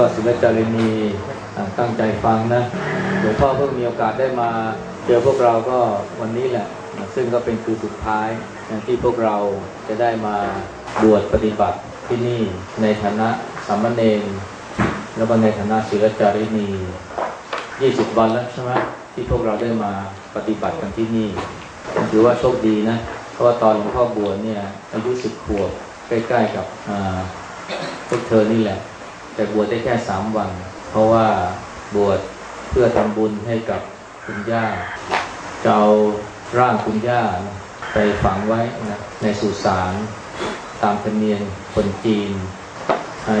็ศิลจารินีตั้งใจฟังนะหลวงพ่อเพิ่งมีโอกาสได้มาเจอพวกเราก็วันนี้แหละ ซึ่งก็เป็นคือสุดท้ายที่พวกเราจะได้มาบวชปฏิบัติที่นี่ในฐานะสามเณรแล้วก็ในฐานะศิลจารินี20 วันแล้วใช่ไหมที่พวกเราได้มาปฏิบัติกันที่นี่ถือว่าโชคดีนะ เพราะว่าตอนหลวงพ่อบวชเนี่ยอายุสิบขวบใกล้ๆกับพวกเธอนี่แหละ แต่บวชได้แค่สามวัน เพราะว่าบวชเพื่อทำบุญให้กับคุณย่าจะเอาร่างคุณย่าไปฝังไว้นะในสุสานตามธรรมเนียมคนจีน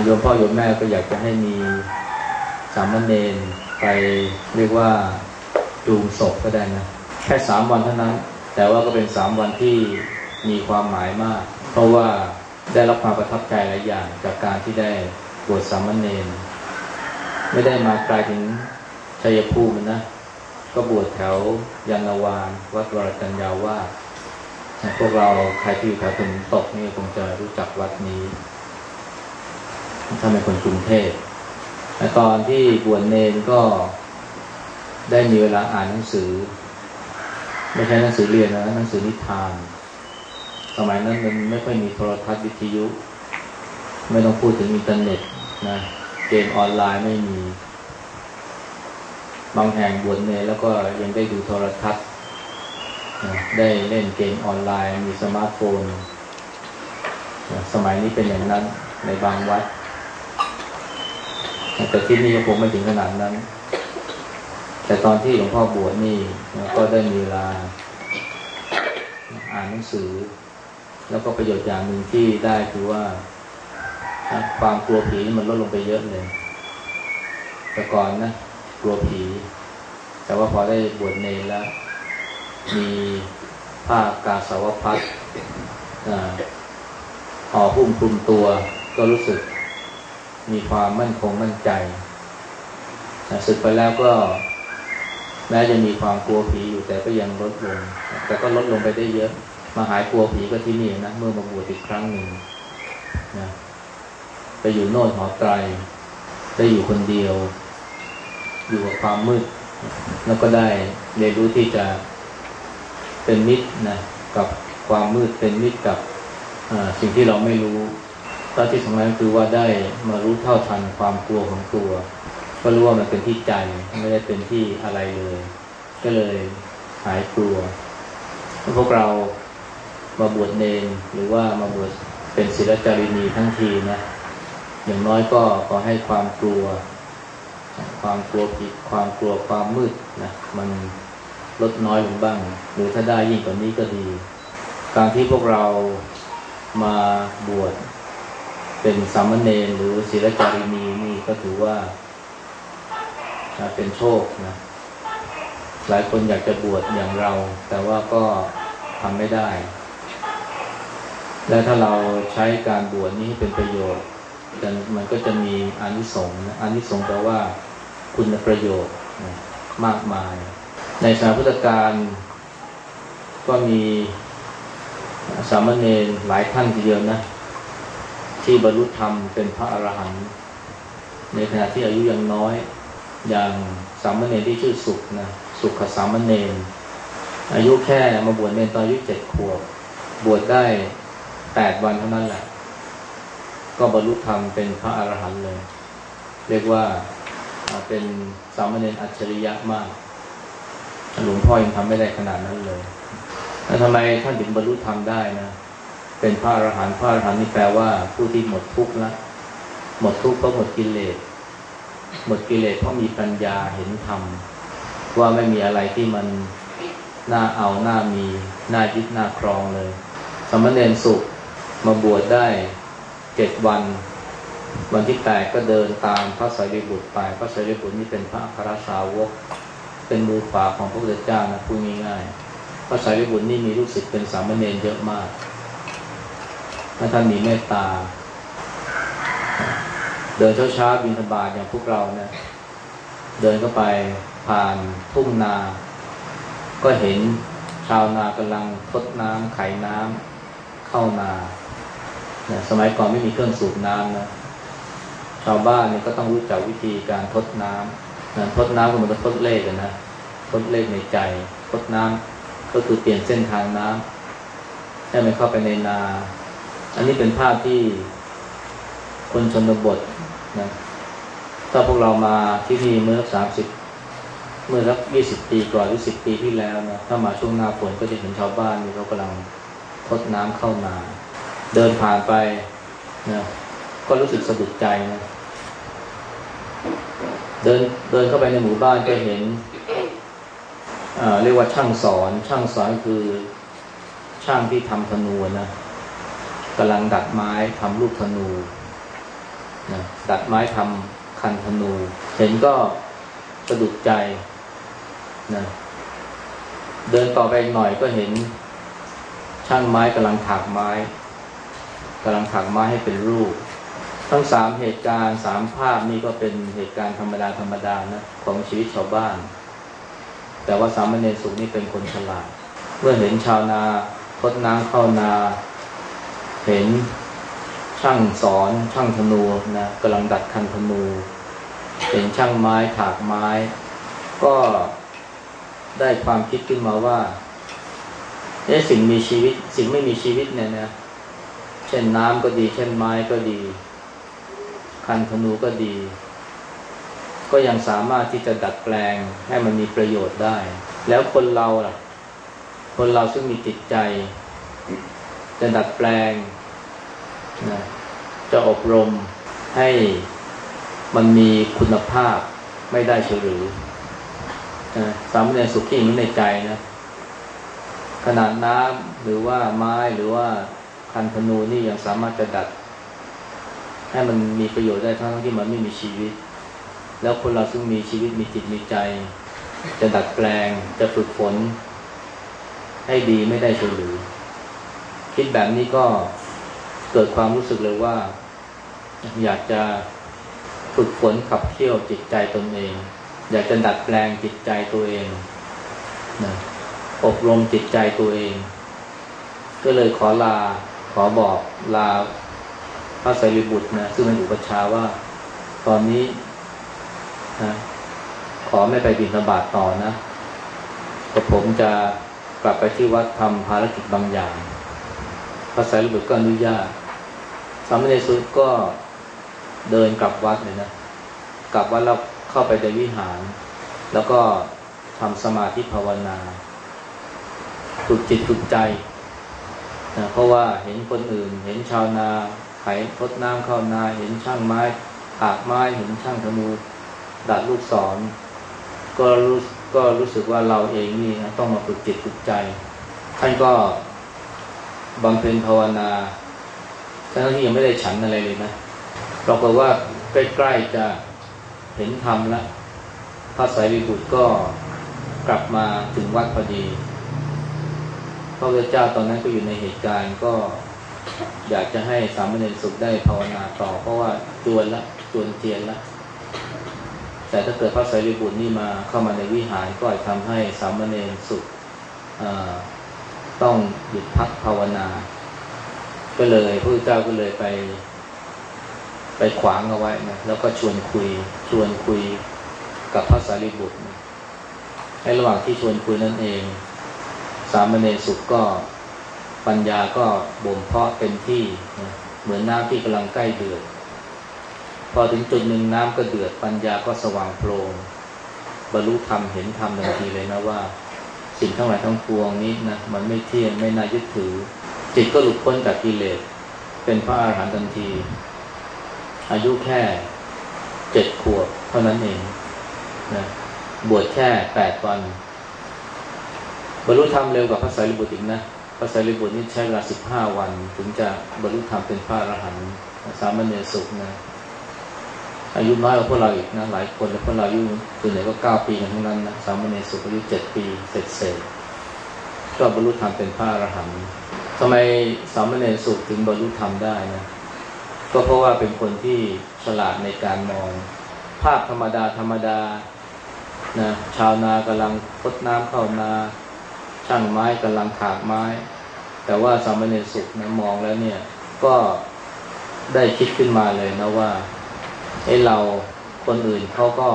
โยมพ่อโยมแม่ก็อยากจะให้มีสามเณรไปเรียกว่าจูงศพก็ได้นะแค่สามวันเท่านั้น แต่ว่าก็เป็นสามวันที่มีความหมายมาก เพราะว่าได้รับความประทับใจหลายอย่างจากการที่ได้ บวชสามเณรไม่ได้มาไกลถึงชัยภูมินะ ก็บวชแถวยานาวานวัดวรจัญญาวาสพวกเราใครที่อยู่แถวถนนตกนี่คงจะรู้จักวัดนี้ ถ้าเป็นคนกรุงเทพแตอนที่บวชเนนก็ได้มีเวลาอ่านหนังสือ ไม่ใช่หนังสือเรียนนะหนังสือนิทาน สมัยนั้นมันไม่ค่อยมีโทรทัศน์วิทยุ ไม่ต้องพูดถึงอินเทอร์เน็ต นะเกมออนไลน์ไม่มี บางแห่งบวชเณรแล้วก็ยังได้ดูโทรทัศน์ได้เล่นเกมออนไลน์ มีสมาร์ทโฟนสมัยนี้เป็นอย่างนั้นในบางวัด แต่ที่นี่ก็คงไม่ถึงขนาดนั้น แต่ตอนที่หลวงพ่อบวชนี่ก็ได้มีเวลาอ่านหนังสือ แล้วก็ประโยชน์อย่างหนึ่งที่ได้คือว่า ความกลัวผีมันลดลงไปเยอะเลย แต่ก่อนนะกลัวผี แต่ว่าพอได้บวชเนรแล้ว มีผ้ากาสาวพัดห่อหุ้มคลุมตัว ก็รู้สึก มีความมั่นคงมั่นใจสึกไปแล้วก็ แม้จะมีความกลัวผีอยู่แต่ก็ยังลดลง แต่ก็ลดลงไปได้เยอะ มาหายกลัวผีก็ที่นี่นะ เมื่อมาบวชอีกครั้งหนึ่งนะ ไปอยู่โน่นหอไตรได้อยู่คนเดียว อยู่กับความมืด แล้วก็ได้เรียนรู้ที่จะเป็นมิตรนะกับความมืดเป็นมิตรกับสิ่งที่เราไม่รู้ตอนที่สำคัญคือว่าได้มารู้เท่าทันความกลัวของตัว ก็รู้ว่ามันเป็นที่ใจไม่ได้เป็นที่อะไรเลย ก็เลยหายกลัวพวกเรามาบวชเนรหรือว่ามาบวชเป็นศิลจารินีทั้งทีนะ อย่างน้อยก็ขอให้ความกลัว ความกลัวผิด ความกลัวความมืดนะมันลดน้อยลงบ้าง หรือถ้าได้ยิ่งกว่านี้ก็ดี การที่พวกเรามาบวชเป็นสามเณรหรือศิลจารินีนี่ก็ถือว่าเป็นโชคนะ หลายคนอยากจะบวชอย่างเรา แต่ว่าก็ทำไม่ได้ และถ้าเราใช้การบวชนี้เป็นประโยชน์ มันก็จะมีอานิสงส์อานิสงส์แปลว่าคุณประโยชน์มากมาย ในสาพุทธการก็มีสามเณรหลายท่านทีเดียวนะ ที่บรรลุธรรมเป็นพระอรหันต์ในขณะที่อายุยังน้อยอย่างสามเณรที่ชื่อสุขนะสุขสามเณรอายุแค่มาบวชเนตอนอายุเจ็ดขวบบวชได้แปดวันเท่านั้นแหละ ก็บรรลุธรรมเป็นพระอรหันต์เลย เรียกว่าเป็นสามเณรอัจฉริยะมากหลวงพ่อยังทำไม่ได้ขนาดนั้นเลยแล้วทำไมท่านถึงบรรลุธรรมได้นะ เป็นพระอรหันต์พระอรหันต์นี่แปลว่าผู้ที่หมดทุกข์ล้วหมดทุกข์เพราะหมดกิเลสหมดกิเลสเพราะมีปัญญาเห็นธรรมว่าไม่มีอะไรที่มันน่าเอาน่ามีน่ายึดน่าครองเลย สมณเณรสุขมาบวชได้ เจ็ดวัน วันที่แปดก็เดินตามพระสารีบุตรไป พระสารีบุตรนี่เป็นพระอัครสาวก เป็นมือขวาของพระพุทธเจ้านะพูดง่ายๆพระสารีบุตรนี่มีลูกศิษย์เป็นสามเณรเยอะมากถ้าท่านมีเมตตา เดินเช้าๆบินธบาตอย่างพวกเราเนี่ยเดินเข้าไปผ่านทุ่งนา ก็เห็นชาวนากำลังทดน้ำไขน้ำเข้านา นี่ยสมัยก่อนไม่มีเครื่องสูบน้ำนะชาวบ้านเนี่ยก็ต้องรู้จักวิธีการทดน้ำนะทดน้ำก็เหมือนกับทดเลขนะทดเลขในใจทดน้ำก็คือเปลี่ยนเส้นทางน้ำให้มันเข้าไปในนา อันนี้เป็นภาพที่คนชนบทนะถ้าพวกเรามาที่นี่เมื่อสามสิบเมื่อสักยี่สิบปีก่อนหรือสิบปีที่แล้วนะถ้ามาช่วงหน้าฝนก็จะเห็นชาวบ้านนี่เขากำลังทดน้ำเข้านา เดินผ่านไปนะก็รู้สึกสะดุดใจนะเดินเดินเข้าไปในหมู่บ้านก็เห็นเรียกว่าช่างสอน ช่างสอนคือช่างที่ทำธนูนะกำลังดัดไม้ทำลูกธนูนะดัดไม้ทำคันธนู เห็นก็สะดุดใจนะเดินต่อไปหน่อยก็เห็นช่างไม้กำลังถากไม้ กำลังถักไม้ให้เป็นรูป ทั้งสามเหตุการณ์สามภาพนี่ก็เป็นเหตุการณ์ธรรมดาธรรมดานะของชีวิตชาวบ้าน แต่ว่าสามเณรสุขนี่เป็นคนฉลาด เมื่อเห็นชาวนาพดน้ำเข้านา เห็นช่างสอนช่างธนูนะกำลังดัดคันธนู เห็นช่างไม้ถากไม้ ก็ได้ความคิดขึ้นมาว่าเอ๊ะสิ่งมีชีวิต สิ่งไม่มีชีวิตเนี่ยนะ เช่นน้ำก็ดี เช่นไม้ก็ดี คันธนูก็ดี ก็ยังสามารถที่จะดัดแปลงให้มันมีประโยชน์ได้ แล้วคนเราล่ะ คนเราซึ่งมีจิตใจ จะดัดแปลงนะจะอบรมให้มันมีคุณภาพไม่ได้เฉลือนะสามเณรสุขีนี้ในใจนะ ขนาดน้ำหรือว่าไม้หรือว่า คันธนูนี่ยังสามารถจะดัด ให้มันมีประโยชน์ได้ทั้งที่มันไม่มีชีวิต แล้วคนเราซึ่งมีชีวิตมีจิตมีใจ จะดัดแปลงจะฝึกฝน ให้ดีไม่ได้เฉลือ คิดแบบนี้ก็เกิดความรู้สึกเลยว่า อยากจะฝึกฝนขับเคี่ยวจิตใจตนเอง อยากจะดัดแปลงจิตใจตัวเองนะอบรมจิตใจตัวเอง ก็เลยขอลา ขอบอกลาพระไตรปิบุตรนะซึ่งเป็นอุปชาว่า ตอนนี้นะขอไม่ไปบิณฑบาตต่อนะแต่ผมจะกลับไปที่วัดทำภารกิจบางอย่าง พระไตรปิบุตรก็อนุญาตสามเณรสุดก็เดินกลับวัดเลยนะ กลับวัดแล้วเข้าไปในวิหาร แล้วก็ทำสมาธิภาวนา ฝึกจิตฝึกใจ นะเพราะว่าเห็นคนอื่น เห็นชาวนาไถพดน้ำเข้านา เห็นช่างไม้ถากไม้เห็นช่างธนูดัดลูกศร ก็รู้ก็รู้สึกว่าเราเองนี่นะต้องมาฝึกจิตฝึกใจ ท่านก็บำเพ็ญภาวนาทั้งที่ยังไม่ได้ฉันอะไรเลยนะเราก็ว่าใกล้ๆจะเห็นธรรมแล้วพระสายวิบุตรก็กลับมาถึงวัดพอดี พระพุทธเจ้าตอนนั้นก็อยู่ในเหตุการณ์ก็อยากจะให้สามเณรสุขได้ภาวนาต่อ เพราะว่าจวนละจวนเทียนละ แต่ถ้าเกิดพระสารีบุตรนี่มาเข้ามาในวิหารก็อาจทำให้สามเณรสุขต้องหยุดพักภาวนา ก็เลยพระพุทธเจ้าก็เลยไป ไปขวางเอาไว้นะแล้วก็ชวนคุยชวนคุยกับพระสารีบุตรในระหว่างที่ชวนคุยนั่นเอง สามเณรสุขก็ปัญญาก็บ่มเพาะเป็นที่นะเหมือนน้ำที่กำลังใกล้เดือด พอถึงจุดหนึ่งน้ำก็เดือด ปัญญาก็สว่างโพลงบรรลุธรรมเห็นธรรมทันทีเลยนะว่า สิ่งทั้งหลายทั้งปวงนี้นะมันไม่เที่ยงไม่น่ายึดถือ จิตก็หลุดพ้นจากกิเลสเป็นพระอาหารหันต์ทันที อายุแค่เจ็ดขวบเท่านั้นเองนะบวชแค่แปดวัน บรรลุธรรมเร็วกว่าพระสารีบุตรอีกนะพระสารีบุตรนี่ใช้เวลาสิบห้าวัน ถึงจะบรรลุธรรมเป็นพระอรหันต์สามเณรสุขนะอายุน้อยกว่าพวกเราอีกนะหลายคนแล้วพวกเราอายุส่วนใหญ่ก็เก้าปีกันทั้งนั้นนะสามเณรสุขอายุเจ็ดปีเสร็จเสร็จก็บรรลุธรรมเป็นพระอรหันต์ทำไมสามเณรสุขถึงบรรลุธรรมได้นะก็เพราะว่าเป็นคนที่ฉลาดในการมอง ภาพธรรมดาธรรมดานะชาวนากำลังพดน้ำเข้านา ช่างไม้กำลังถากไม้ แต่ว่าสามเณรสุขนะมองแล้วเนี่ย ก็ได้คิดขึ้นมาเลยนะว่าไอ้เราคนอื่นเขาก็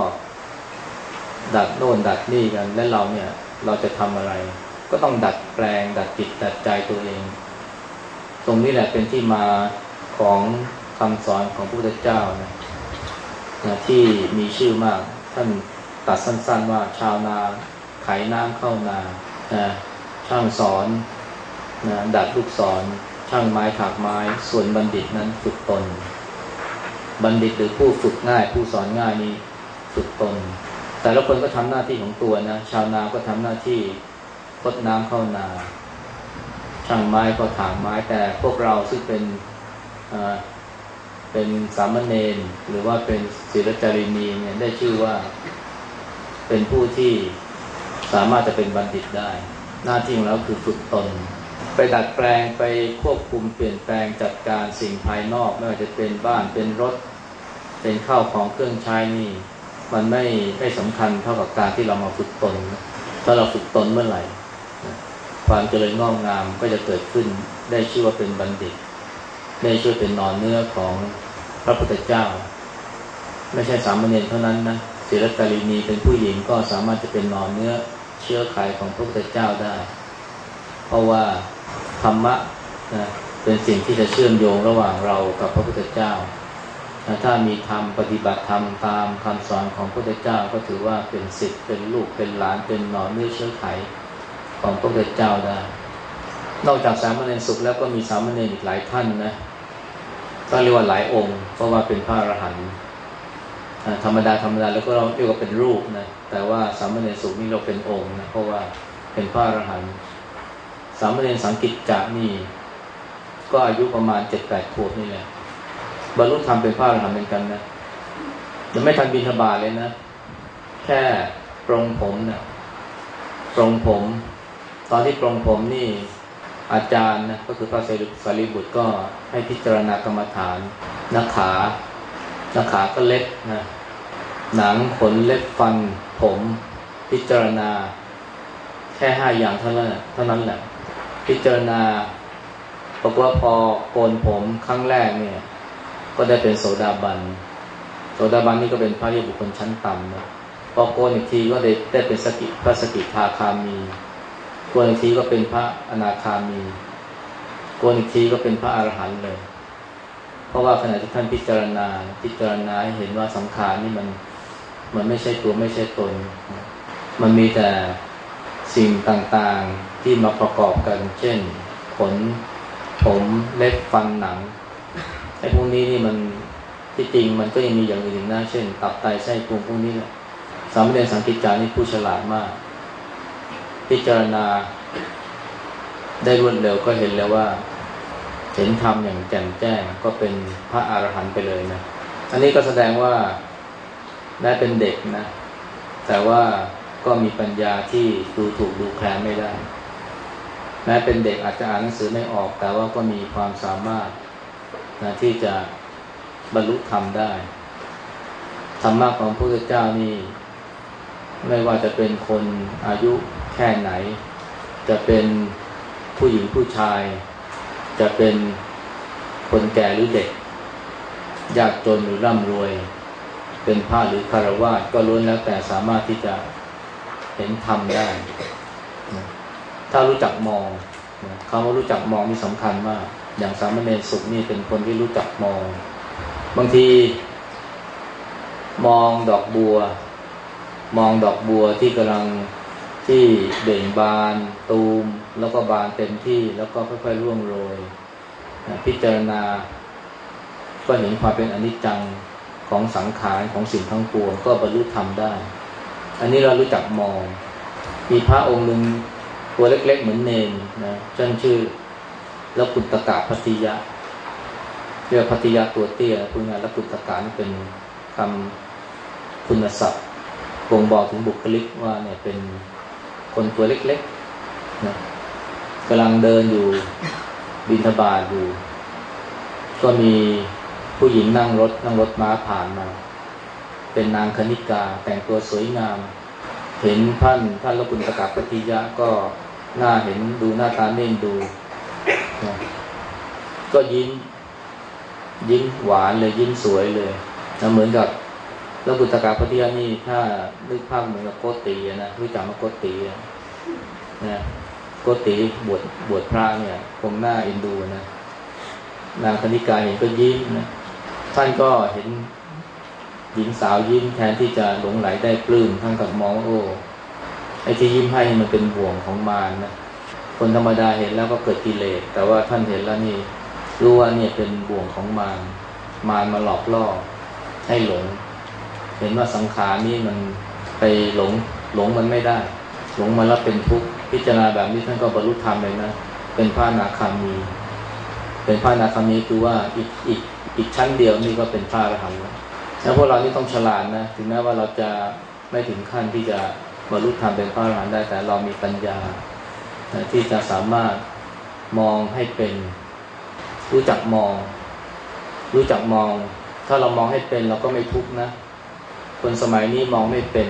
ดัดโน่นดัดนี่กัน และเราเนี่ย เราจะทำอะไร ก็ต้องดัดแปลง ดัดจิตดัดใจตัวเอง ตรงนี้แหละเป็นที่มาของคำสอนของพระพุทธเจ้านะนะที่มีชื่อมาก ท่านตัดสั้น ๆ ว่าชาวนาไขน้ำเข้านา นะช่างสอนนะดัดลูกศร ช่างไม้ถักไม้ ส่วนบัณฑิตนั้นฝึกตน บัณฑิตหรือผู้ฝึกง่าย ผู้สอนง่ายนี้ฝึกตน แต่ละคนก็ทำหน้าที่ของตัวนะชาวนาก็ทำหน้าที่พดน้ำเข้านา ช่างไม้ก็ถางไม้แต่พวกเราซึ่งเป็นเป็นสามเณรหรือว่าเป็นศิลจารินีเนี่ยได้ชื่อว่าเป็นผู้ที่ สามารถจะเป็นบัณฑิตได้ หน้าที่ของเราคือฝึกตน ไปดัดแปลงไปควบคุมเปลี่ยนแปลงจัดการสิ่งภายนอกไม่ว่าจะเป็นบ้านเป็นรถ เป็นข้าวของเครื่องใช้นี่ มันไม่ไม่สำคัญเท่ากับการที่เรามาฝึกตน ถ้าเราฝึกตนเมื่อไหร่ ความเจริญงอกงามก็จะเกิดขึ้นได้ชื่อว่าเป็นบัณฑิต ได้ชื่อเป็นนอนเนื้อของพระพุทธเจ้า ไม่ใช่สามเณรเท่านั้นนะศิลตาลีนีเป็นผู้หญิงก็สามารถจะเป็นนอนเนื้อ เชื้อไขของพระพุทธเจ้าได้ เพราะว่าธรรมะนะเป็นสิ่งที่จะเชื่อมโยงระหว่างเรากับพระพุทธเจ้า ถ้ามีธรรมปฏิบัติธรรมตามคำสอนของพระพุทธเจ้าก็ถือว่าเป็นสิทธิ์เป็นลูกเป็นหลานเป็นนอนเนื้อเชื้อไขของพระพุทธเจ้าได้ นอกจากสามเณรสุขแล้วก็มีสามเณรอีกหลายท่านนะก็เรียกว่าหลายองค์ เพราะว่าเป็นพระอรหันต์ธรรมดาธรรมดาแล้วก็เราเรียกว่าเป็นรูปนะ แต่ว่าสามเณรสุนี่เราเป็นองค์นะเพราะว่าเป็นพระอรหันต์สามเณรสังกิจจานี่ก็อายุประมาณเจ็ดแปดขวบนี่แหละบรรลุธรรมเป็นพระอรหันต์เหมือนกันนะยังไม่ทันบินทบาทเลยนะ แค่ปรงผมเนะี่ยปรงผม ตอนที่ปรงผมนี่อาจารย์นะก็คือพระสารีบุตรก็ให้พิจารณากรรมฐานนักขาน้าขาก็เล็กนะ หนังขนเล็บฟัน ผม พิจารณา แค่ห้าอย่างเท่านั้นเท่านั้นแหละ พิจารณาบอกว่าพอโกนผมครั้งแรกเนี่ย ก็ได้เป็นโสดาบัน โสดาบันนี่ก็เป็นพระเรียบุคคลชั้นต่ำนะพอโกนอีกทีก็ได้ได้เป็นสกิพระสกิทาคามีโกนอีกทีก็เป็นพระอนาคามีโกนอีกทีก็เป็นพระอรหันต์เลย เพราะว่าขณะที่ท่านพิจารณาพิจารณาเห็นว่าสังขารนี่มัน มันไม่ใช่ตัวไม่ใช่ตน มันมีแต่สิ่งต่างๆที่มาประกอบกัน เช่น ขน ผมเล็บฟันหนังไอ้พวกนี้นี่มันที่จริงมันก็ยังมีอย่างอื่นนะเช่น ตับไตไส้พุงพวกนี้แหละสามเณรสังกิจจานี่ผู้ฉลาดมาก พิจารณาได้รวดเร็วก็เห็นแล้วว่า เห็นธรรมอย่างแจ่มแจ้งก็เป็นพระอรหันต์ไปเลยนะ อันนี้ก็แสดงว่า แม้เป็นเด็กนะ แต่ว่าก็มีปัญญาที่ดูถูกดูแคลนไม่ได้ แม้เป็นเด็กอาจจะอ่านหนังสือไม่ออก แต่ว่าก็มีความสามารถนะที่จะบรรลุธรรมได้ ธรรมะของพระพุทธเจ้านี่ไม่ว่าจะเป็นคนอายุแค่ไหน จะเป็นผู้หญิงผู้ชาย จะเป็นคนแก่หรือเด็ก ยากจนหรือร่ำรวย เป็นพระหรือคารวะก็ล้วนแล้วแต่สามารถที่จะเห็นธรรมได้ ถ้ารู้จักมองคำว่ารู้จักมองนี่สำคัญมาก อย่างสามเณรสุขนี่เป็นคนที่รู้จักมอง บางทีมองดอกบัว มองดอกบัวที่กำลังที่เบ่งบานตูม แล้วก็บานเต็มที่แล้วก็ค่อยๆร่วงโรย พิจารณาก็เห็นความเป็นอนิจจัง ของสังขารของสิ่งทั้งปวงก็บรรลุธรรมได้ อันนี้เรารู้จักมอง มีพระองค์หนึ่งตัวเล็ก ๆ เหมือนเนนนะจันชื่อแล้วกุณตกะพัติยะเรียกพัติยะตัวเตี้ยพูดง่ายแล้วกุณตกะนี่เป็นคำคุณศัพท์บ่งบอกถึงบุคลิกว่าเนี่ยเป็นคนตัวเล็กๆนะกำลังเดินอยู่บินทบาทอยู่ ก็มี ผู้หญิงนั่งรถนั่งรถม้าผ่านมา เป็นนางคณิกาแต่งตัวสวยงาม เห็นท่านท่านละกุณตะกับปฏิยะก็หน้าเห็นดูหน้าตาเน่นดู ก็ยิ้ม ยิ้มหวานเลยยิ้มสวยเลยนะเหมือนกับแล้วบุตรกาพเทียนี่ถ้านึกภาพเหมือนกับโกตีนะรู้จักมาโกตีนะโกตีบวชบวชพระเนี่ยคงหน้าอินดูนะนางคณิกาเห็นก็ยิ้มนะ ท่านก็เห็นหญิงสาวยิ้มแทนที่จะหลงไหลได้ปลื้มท่านกับมองโอ้ไอ้ที่ยิ้มให้มันเป็นบ่วงของมารนะคนธรรมดาเห็นแล้วก็เกิดกิเลสแต่ว่าท่านเห็นแล้วนี่รู้ว่าเนี่ยเป็นบ่วงของมารมารมาหลอกล่อให้หลง เห็นว่าสังขารนี่มันไปหลงหลงมันไม่ได้ หลงมาแล้วเป็นทุกข์พิจารณาแบบนี้ท่านก็บรรลุธรรมเลยนะเป็นพระนาคามี เป็นพระนาคามีคือว่าอีกอีก อีกชั้นเดียวนี่ก็เป็นพระอรหันต์แล้วแล้วพวกเรานี่ต้องฉลาดนะถึงแม้ว่าเราจะไม่ถึงขั้นที่จะบรรลุธรรมเป็นพระอรหันต์ได้แต่เรามีปัญญาที่จะสามารถมองให้เป็น รู้จักมอง รู้จักมอง ถ้าเรามองให้เป็นเราก็ไม่ทุกข์นะ คนสมัยนี้มองไม่เป็น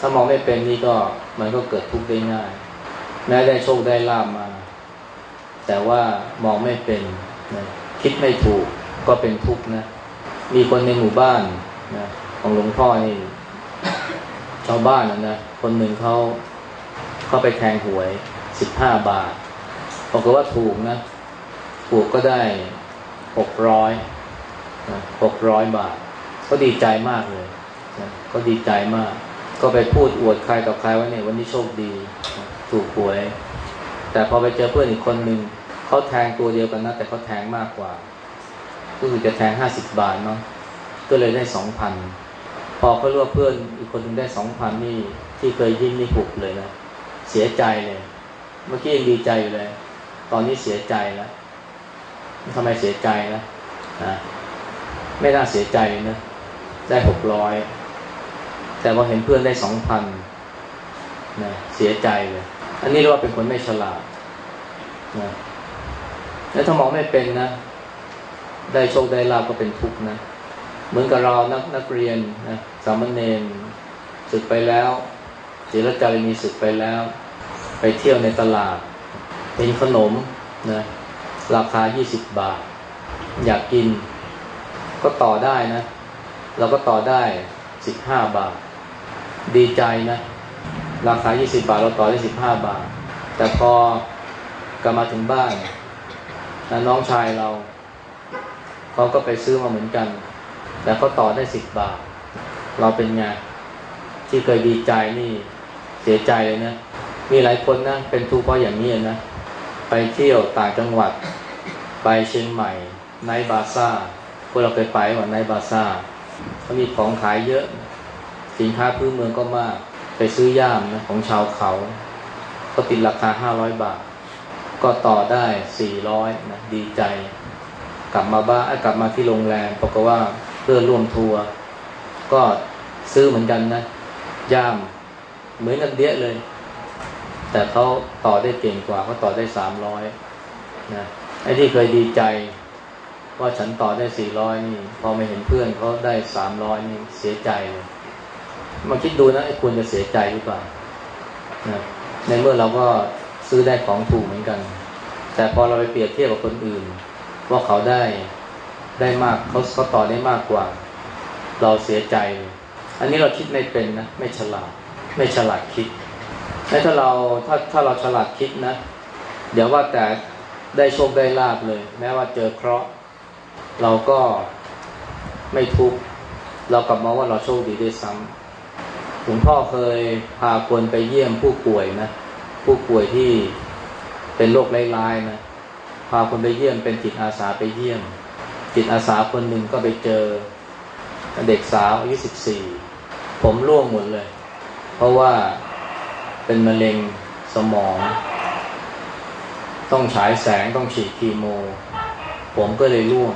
ถ้ามองไม่เป็นนี่ก็มันก็เกิดทุกข์ได้ง่าย แม้ได้โชคได้ลาบมา แต่ว่ามองไม่เป็น คิดไม่ถูก ก็เป็นทุกข์นะ มีคนในหมู่บ้านนะของหลวงพ่อนี่ชาวบ้านนะนะคนหนึ่งเขาเขาไปแทงหวยสิบห้าบาทบอกว่าถูกนะถูกก็ได้หกร้อยหกร้อยบาท ก็ดีใจมากเลยนะก็ดีใจมาก ก็ไปพูดอวดใครต่อใครว่าเนี่ยวันนี้โชคดีถูกหวย แต่พอไปเจอเพื่อนอีกคนหนึ่งเขาแทงตัวเดียวกันนะแต่เขาแทงมากกว่า ก็คือจะแทงห้าสิบบาทเนาะก็เลยได้สองพันพอเขารู้ว่าเพื่อนอีกคนหนึ่งได้สองพันนี่ที่เคยยิ้มนี่หุบเลยนะเสียใจเลย เมื่อกี้ยังดีใจอยู่เลย ตอนนี้เสียใจแล้วทำไมเสียใจนะนะไม่น่าเสียใจนะได้หกร้อยแต่พอเห็นเพื่อนได้สองพันนะเสียใจเลย อันนี้เรียกว่าเป็นคนไม่ฉลาดนะแล้วถ้ามองไม่เป็นนะ ได้โชคได้ลาบก็เป็นทุกข์นะ เหมือนกับเรานักนักเรียนนะสามเณรศึกไปแล้วศิลจารินีศึกไปแล้ว ไปเที่ยวในตลาดเห็นขนมนะราคายี่สิบาท อยากกิน ก็ต่อได้นะ เราก็ต่อได้สิบาท ดีใจนะ ราคายี่สิบาทเราต่อได้สิบาท แต่พอกลับมาถึงบ้าน น้องชายเรา เขาก็ไปซื้อมาเหมือนกัน แต่เขาต่อได้สิบบาท เราเป็นไงที่เคยดีใจนี่เสียใจเลยนะ มีหลายคนนะเป็นทุกข์เพราะอย่างนี้นะ ไปเที่ยวต่างจังหวัด ไปเชียงใหม่ไนบาซ่าพวกเราเคยไปวันไนบาซ่าเขามีของขายเยอะ สินค้าพื้นเมืองก็มาก ไปซื้อย่ามนะของชาวเขา ก็ติดราคาห้าร้อยบาท ก็ต่อได้สี่ร้อยนะดีใจ กลับมาบ้านกลับมาที่โรงแรมบอกว่าเพื่อร่วมทัวร์ก็ซื้อเหมือนกันนะย่ามเหมือนกันเดียเลย แต่เขาต่อได้เก่งกว่าเขาต่อได้สามร้อยนะไอ้ที่เคยดีใจว่าฉันต่อได้สี่ร้อยนี่ พอไม่เห็นเพื่อนเขาได้สามร้อยนี่เสียใจเลยมาคิดดูนะไอ้ควรจะเสียใจหรือเปล่านะในเมื่อเราก็ซื้อได้ของถูกเหมือนกัน แต่พอเราไปเปรียบเทียบกับคนอื่น ว่าเขาได้ได้มากเขาเขาต่อได้มากกว่า เราเสียใจ อันนี้เราคิดไม่เป็นนะ ไม่ฉลาด ไม่ฉลาดคิดแล้ถ้าเราถ้าถ้าเราฉลาดคิดนะ เดี๋ยวว่าแต่ได้โชคได้ลาบเลย แม้ว่าเจอเคราะห์เราก็ไม่ทุกข์เรากลับมาว่าเราโชคดีได้ซ้ำหลวงพ่อเคยพาคนไปเยี่ยมผู้ป่วยนะ ผู้ป่วยที่เป็นโรคร้ายๆนะ พาคนไปเยี่ยมเป็นจิตอาสาไปเยี่ยม จิตอาสาคนหนึ่งก็ไปเจอเด็กสาวอายุสิบสี่ผมร่วงหมดเลย เพราะว่าเป็นมะเร็งสมอง ต้องฉายแสงต้องฉีดคีโม ผมก็เลยร่วง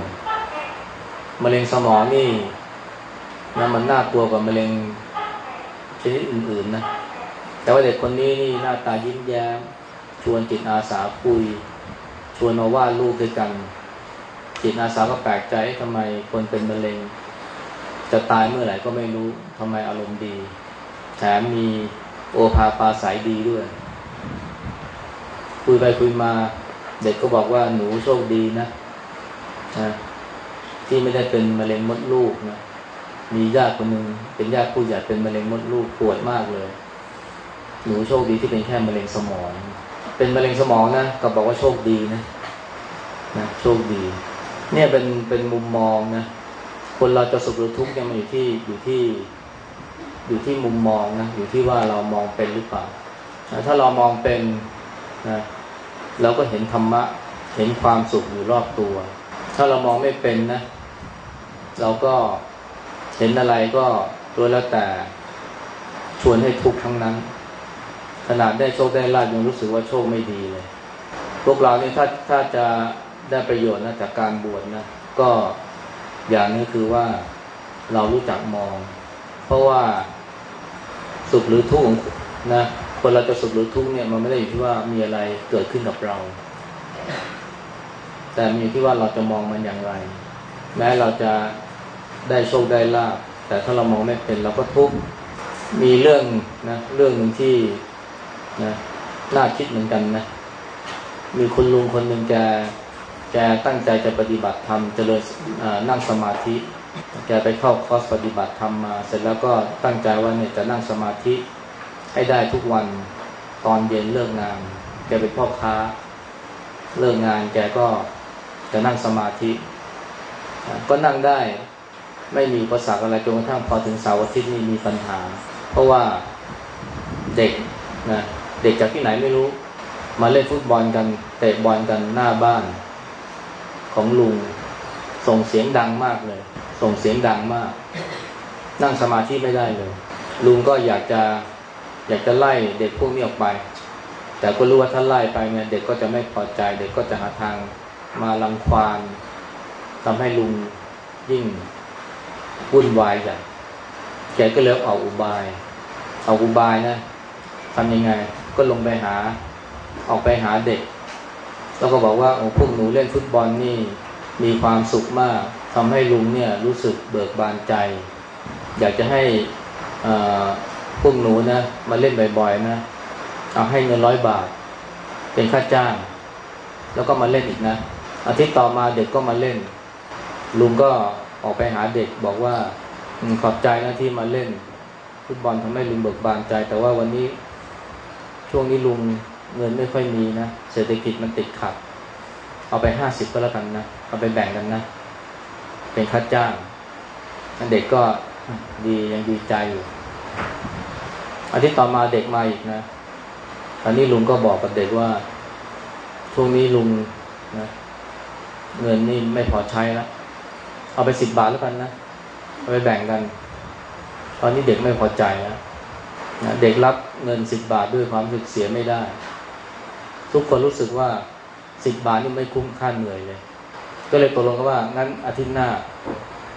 มะเร็งสมองนี่นะมันน่ากลัวกว่ามะเร็งชนิดอื่นๆนะแต่ว่าเด็กคนนี้นี่หน้าตายิ้มแย้มชวนจิตอาสาคุย ชวนมาวาดรูปด้วยกันจิตอาสาก็แปลกใจทำไมคนเป็นมะเร็ง จะตายเมื่อไหร่ก็ไม่รู้ทำไมอารมณ์ดีแถมมีโอภาปาสายดีด้วย คุยไปคุยมา เด็กก็บอกว่าหนูโชคดีนะนะที่ไม่ได้เป็นมะเร็งมดลูกนะมีญาติคนหนึ่งเป็นญาติผู้ใหญ่เป็นมะเร็งมดลูกปวดมากเลย หนูโชคดีที่เป็นแค่มะเร็งสมอง เป็นมะเร็งสมองนะก็บอกว่าโชคดีนะนะโชคดี เนี่ยเป็นเป็นมุมมองนะคนเราจะสุขหรือทุกข์เนี่ยมันอยู่ที่อยู่ที่อยู่ที่มุมมองนะอยู่ที่ว่าเรามองเป็นหรือเปล่าถ้าเรามองเป็นนะเราก็เห็นธรรมะเห็นความสุขอยู่รอบตัว ถ้าเรามองไม่เป็นนะ เราก็เห็นอะไรก็ตัวแล้วแต่ชวนให้ทุกข์ทั้งนั้น ขนาดได้โชคได้ลาบยังรู้สึกว่าโชคไม่ดีเลย พวกเราเนี่ยถ้าถ้าจะได้ประโยชน์นะจากการบวชนะ ก็อย่างนี้คือว่าเรารู้จักมอง เพราะว่าสุขหรือทุกข์นะคนเราจะสุขหรือทุกข์เนี่ยมันไม่ได้อยู่ที่ว่ามีอะไรเกิดขึ้นกับเรา แต่มีที่ว่าเราจะมองมันอย่างไร แม้เราจะได้โชคได้ลาบแต่ถ้าเรามองไม่เป็นเราก็ทุกข์มีเรื่องนะเรื่องหนึ่งที่ นะน่าคิดเหมือนกันนะ มีคุณลุงคนหนึ่งแกแกตั้งใจจะปฏิบัติธรรมเจริญนั่งสมาธิ แกไปเข้าคอร์สปฏิบัติธรรมมา เสร็จแล้วก็ตั้งใจว่าเนี่ยจะนั่งสมาธิให้ได้ทุกวันตอนเย็นเลิกงาน แกเป็นพ่อค้า เลิกงานแกก็จะนั่งสมาธิ ก็นั่งได้ไม่มีภาษาอะไรจนกระทั่งพอถึงเสาร์อาทิตย์นี่มีปัญหา เพราะว่าเด็กนะ เด็กจากที่ไหนไม่รู้ มาเล่นฟุตบอลกันเตะบอลกันหน้าบ้าน ของลุง ส่งเสียงดังมากเลย ส่งเสียงดังมาก นั่งสมาธิไม่ได้เลย ลุงก็อยากจะอยากจะไล่เด็กพวกนี้ออกไป แต่ก็รู้ว่าถ้าไล่ไปเนี่ยเด็กก็จะไม่พอใจ เด็กก็จะหาทางมาลังควานทำให้ลุงยิ่งวุ่นวายใหญ่แกก็เลยออกอุบาย เอาอุบายนะทำยังไง ก็ลงไปหาออกไปหาเด็ก แล้วก็บอกว่าโอ้พวกหนูเล่นฟุตบอลนี่มีความสุขมากทำให้ลุงเนี่ยรู้สึกเบิกบานใจ อยากจะให้พวกหนูนะมาเล่นบ่อยๆนะเอาให้เงินร้อยบาท เป็นค่าจ้าง แล้วก็มาเล่นอีกนะ อาทิตย์ต่อมาเด็กก็มาเล่น ลุงก็ออกไปหาเด็กบอกว่าขอบใจนะที่มาเล่น ฟุตบอลทำให้ลุงเบิกบานใจ แต่ว่าวันนี้ ช่วงนี้ลุงเงินไม่ค่อยมีนะ เศรษฐกิจมันติดขัด เอาไปห้าสิบก็แล้วกันนะ เอาไปแบ่งกันนะ เป็นค่าจ้างเด็กก็ดียังดีใจอยู่อาทิตย์ต่อมาเด็กมาอีกนะตอนนี้ลุงก็บอกกับเด็กว่า ช่วงนี้ลุงนะเงินนี่ไม่พอใช้แล้ว เอาไปสิบบาทแล้วกันนะ เอาไปแบ่งกัน ตอนนี้เด็กไม่พอใจแล้ว นะเด็กรับเงินสิบบาทด้วยความรู้สึกเสียไม่ได้ ทุกคนรู้สึกว่าสิบบาทนี่ไม่คุ้มค่าเหนื่อยเลย ก็เลยตกลงกันว่างั้นอาทิตย์หน้า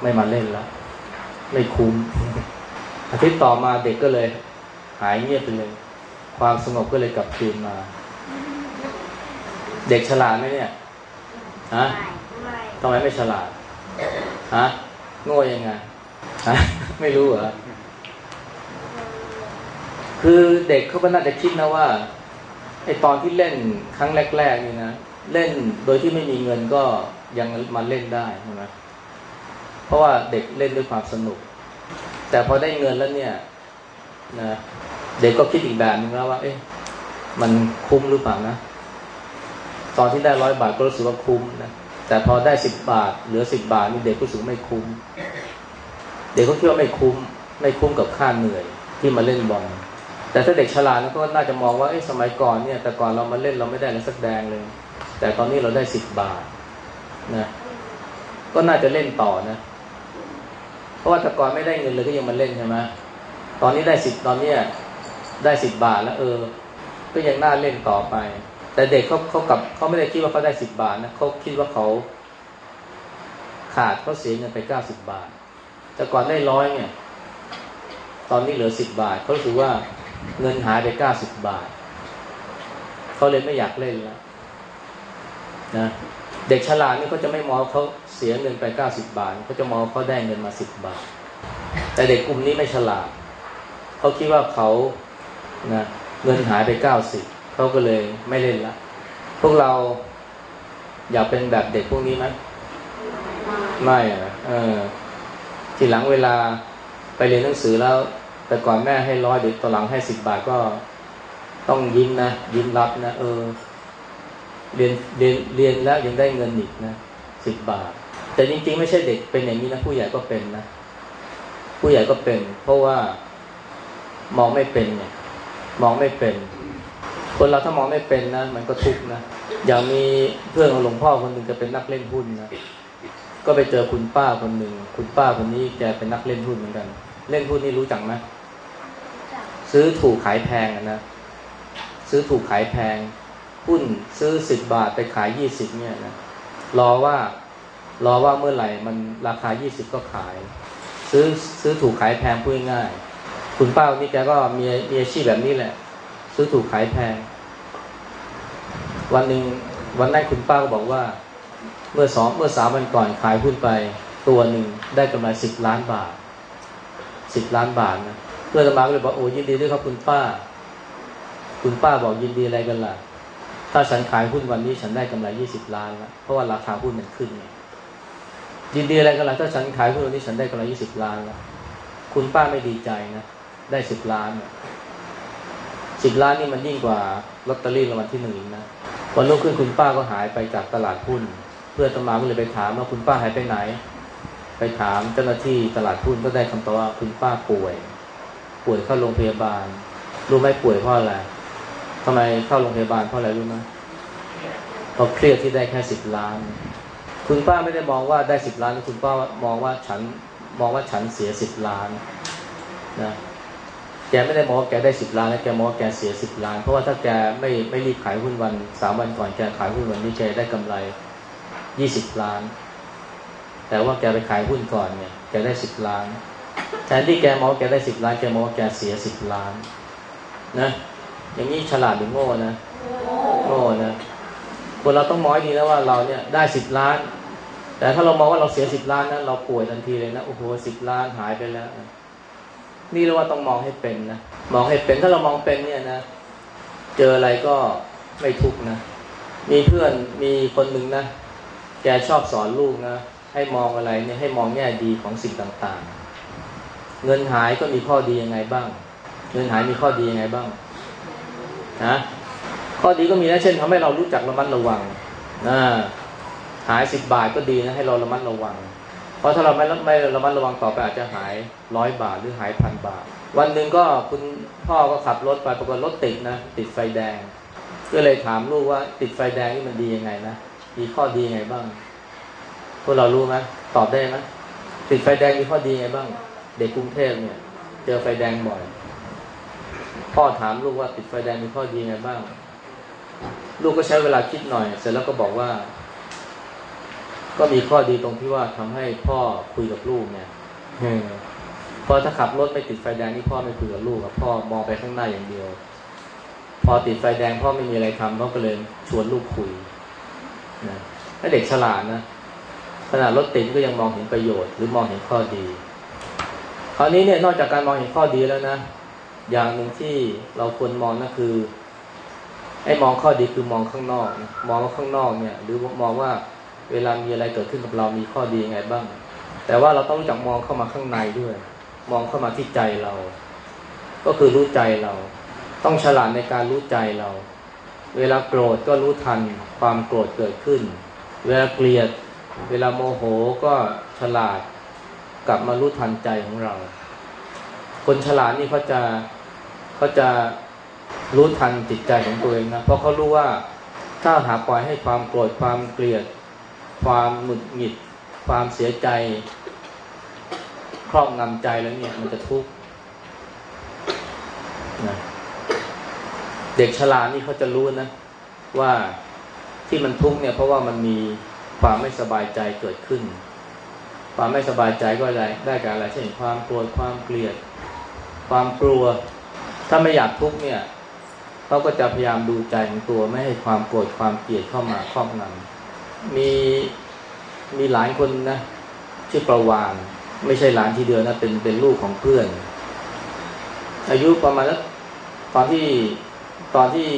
ไม่มาเล่นแล้ว ไม่คุ้ม อาทิตย์ต่อมาเด็กก็เลย หายเงียบไปเลย ความสงบก็เลยกลับคืนมา เด็กฉลาดไหมเนี่ยฮะทำไมไม่ฉลาดฮะโง่ยังไงฮะไม่รู้เหรอ คือเด็กเขาก็น่าจะคิดนะว่าไอตอนที่เล่นครั้งแรกๆนี่นะเล่นโดยที่ไม่มีเงินก็ยังมาเล่นได้ใช่ไหมเพราะว่าเด็กเล่นด้วยความสนุก แต่พอได้เงินแล้วเนี่ยนะเด็กก็คิดอีกแบบนึงแล้วว่า เอ๊ะมันคุ้มหรือเปล่านะตอนที่ได้ร้อยบาทก็รู้สึกว่าคุ้มนะแต่พอได้สิบบาทเหลือสิบบาทนี่เด็กรู้สึกไม่คุ้ม เด็กก็คิดว่าไม่คุ้ม ไม่คุ้มกับค่าเหนื่อยที่มาเล่นบอล แต่ถ้าเด็กฉลาดก็น่าจะมองว่าสมัยก่อนเนี่ย แต่ก่อนเรามาเล่นเราไม่ได้อะไรสักแดงเลย แต่ตอนนี้เราได้สิบบาทนะก็น่าจะเล่นต่อนะ เพราะว่าแต่ก่อนไม่ได้เงินเลยก็ยังมาเล่นใช่ไหมตอนนี้ได้สิบตอนเนี้ยได้สิบบาทแล้ว เออ ก็ยังน่าเล่นต่อไป แต่เด็กเขาเขากับเขาไม่ได้คิดว่าเขาได้สิบบาทนะเขาคิดว่าเขาขาดเขาเสียเงินไปเก้าสิบบาท แต่ก่อนได้ร้อยเนี่ย ตอนนี้เหลือสิบบาทเขาถือว่า เงินหายไปเก้าสิบบาท เขาเลยไม่อยากเล่นแล้วนะเด็กฉลาดนี่เขาจะไม่มองเขาเสียเงินไปเก้าสิบบาทเขาจะมองเขาได้เงินมาสิบบาท แต่เด็กกลุ่มนี้ไม่ฉลาดเขาคิดว่าเขานะเงินหายไปเก้าสิบเขาก็เลยไม่เล่นละพวกเราอยากเป็นแบบเด็กพวกนี้ไหมไม่อะเออทีหลังเวลาไปเรียนหนังสือแล้ว แต่ก่อนแม่ให้ร้อยเดี๋ยวตอนหลังให้สิบบาทก็ต้องยิ้มนะยิ้มรับนะเออ เรียนเรียนเรียนแล้วยังได้เงินอีกนะสิบบาท แต่จริงๆ ไม่ใช่เด็กเป็นอย่างนี้นะผู้ใหญ่ก็เป็นนะผู้ใหญ่ก็เป็น เพราะว่ามองไม่เป็นเนี่ย มองไม่เป็น คนเราถ้ามองไม่เป็นนะมันก็ทุกข์นะอย่างมีเพื่อนของหลวงพ่อคนหนึ่งจะเป็นนักเล่นหุ้นนะก็ไปเจอคุณป้าคนหนึ่งคุณป้าคนนี้แกเป็นนักเล่นหุ้นเหมือนกัน เล่นหุ้นนี่รู้จักไหม ซื้อถูกขายแพงนะซื้อถูกขายแพงหุ้นซื้อสิบบาทไปขายยี่สิบเนี่ยนะรอว่ารอว่าเมื่อไหร่มันราคายี่สิบก็ขาย ซื้อซื้อถูกขายแพงพูดง่าย คุณป้านี่แกก็มีมีอาชีพแบบนี้แหละ ซื้อถูกขายแพง วันหนึ่งวันนั้นคุณป้าก็บอกว่า เมื่อสองเมื่อสามวันก่อนขายหุ้นไปตัวหนึ่งได้กำไรสิบล้านบาทสิบล้านบาทนะ เพื่อนมาก็เลยบอกโอ้ยินดีด้วยครับคุณป้า คุณป้าบอกยินดีอะไรกันล่ะ ถ้าฉันขายหุ้นวันนี้ฉันได้กำไรยี่สิบล้านแล้วเพราะว่าราคาหุ้นมันขึ้นไงยินดีอะไรกันล่ะถ้าฉันขายหุ้นวันนี้ฉันได้กำไรยี่สิบล้านแล้วคุณป้าไม่ดีใจนะได้สิบล้านสิบล้านนี่มันยิ่งกว่าลอตเตอรี่รางวัลที่หนึ่งนะวันรุ่งขึ้นคุณป้าก็หายไปจากตลาดหุ้น เพื่อตมาก็เลยไปถามว่าคุณป้าหายไปไหน ไปถามเจ้าหน้าที่ตลาดหุ้นก็ได้คำตอบว่าคุณป้าป่วย ป่วยเข้าโรงพยาบาล รู้ไหมป่วยเพราะอะไรทำไมเข้าโรงพยาบาลเพราะอะไรรู้ไหมเพราะเครียดที่ได้แค่สิบล้าน คุณป้าไม่ได้มองว่าได้สิบล้าน คุณป้ามองว่าฉันมองว่าฉันเสียสิบล้านนะแกไม่ได้มองว่าแกได้สิบล้านแล้วแกมองว่าแกเสียสิบล้าน เพราะว่าถ้าแกไม่ไม่รีบขายหุ้นวันสามวันก่อนแกขายหุ้นวันนี้แกได้กำไรยี่สิบล้าน แต่ว่าแกไปขายหุ้นก่อนเนี่ยแกได้สิบล้าน แทนที่แกมองแกได้สิบล้านแกมองแกเสียสิบล้าน นะ อย่างนี้ฉลาดหรือโง่นะโง่นะคนเราต้องมองดีนะว่าเราเนี่ยได้สิบล้าน แต่ถ้าเรามองว่าเราเสียสิบล้านนะเราป่วยทันทีเลยนะโอ้โหสิบล้านหายไปแล้ว นี่เรียกว่าต้องมองให้เป็นนะมองให้เป็นถ้าเรามองเป็นเนี่ยนะ เจออะไรก็ไม่ทุกนะมีเพื่อนมีคนหนึ่งนะแกชอบสอนลูกนะให้มองอะไรเนี่ยให้มองแง่ดีของสิ่งต่างๆ เงินหายก็มีข้อดียังไงบ้าง เงินหายมีข้อดียังไงบ้างนะข้อดีก็มีนะเช่นทำให้เรารู้จักระมัดระวังนะหายสิบบาทก็ดีนะให้เราระมัดระวัง เพราะถ้าเราไม่ไม่ระมัดระวังต่อไปอาจจะหายร้อยบาทหรือหายพันบาท วันหนึ่งก็คุณพ่อก็ขับรถไปปรากฏรถติดนะติดไฟแดง ก็เลยถามลูกว่าติดไฟแดงนี่มันดียังไงนะมีข้อดียังไงบ้าง พวกเรารู้ไหมตอบได้ไหมติดไฟแดงมีข้อดียังไงบ้าง เด็กกรุงเทพเนี่ย เจอไฟแดงบ่อย พ่อถามลูกว่าติดไฟแดงมีข้อดีไงบ้าง ลูกก็ใช้เวลาคิดหน่อย เสร็จแล้วก็บอกว่า ก็มีข้อดีตรงที่ว่าทำให้พ่อคุยกับลูกเนี่ยพอถ้าขับรถไม่ติดไฟแดงนี่พ่อไม่คุยกับลูกพ่อมองไปข้างหน้าอย่างเดียว พอติดไฟแดงพ่อไม่มีอะไรทำพ่อก็เลยชวนลูกคุยนะถ้าเด็กฉลาดนะขนาดรถติดก็ยังมองเห็นประโยชน์ หรือมองเห็นข้อดี คราวนี้เนี่ยนอกจากการมองเห็นข้อดีแล้วนะ อย่างหนึ่งที่เราควรมองนั่นคือไอ้มองข้อดีคือมองข้างนอก มองว่าข้างนอกเนี่ย หรือมองว่าเวลามีอะไรเกิดขึ้นกับเรามีข้อดียังไงบ้าง แต่ว่าเราต้องรู้จักมองเข้ามาข้างในด้วย มองเข้ามาที่ใจเรา ก็คือรู้ใจเรา ต้องฉลาดในการรู้ใจเรา เวลาโกรธก็รู้ทันความโกรธเกิดขึ้น เวลาเกลียด เวลาโมโหก็ฉลาด กลับมารู้ทันใจของเรา คนฉลาดนี่เขาจะเขาจะรู้ทันจิตใจของตัวเองนะเพราะเขารู้ว่าถ้าหาปล่อยให้ความโกรธความเกลียด ความหงุดหงิด ความเสียใจ ครอบงำใจแล้วเนี่ย มันจะทุกข์นะเด็กฉลาดนี่เขาจะรู้นะ ว่าที่มันทุกข์เนี่ยเพราะว่ามันมีความไม่สบายใจเกิดขึ้น ความไม่สบายใจก็อะไรได้จากอะไรเช่นความโกรธความเกลียด ความกลัว ถ้าไม่อยากทุกข์เนี่ยเขาก็จะพยายามดูใจของตัวไม่ให้ความโกรธความเกลียดเข้ามาครอบงำมีมีหลายคนนะชื่อประวานไม่ใช่หลานทีเดียวนะเป็นเป็นลูกของเพื่อน อายุประมาณตอนที่ตอนที่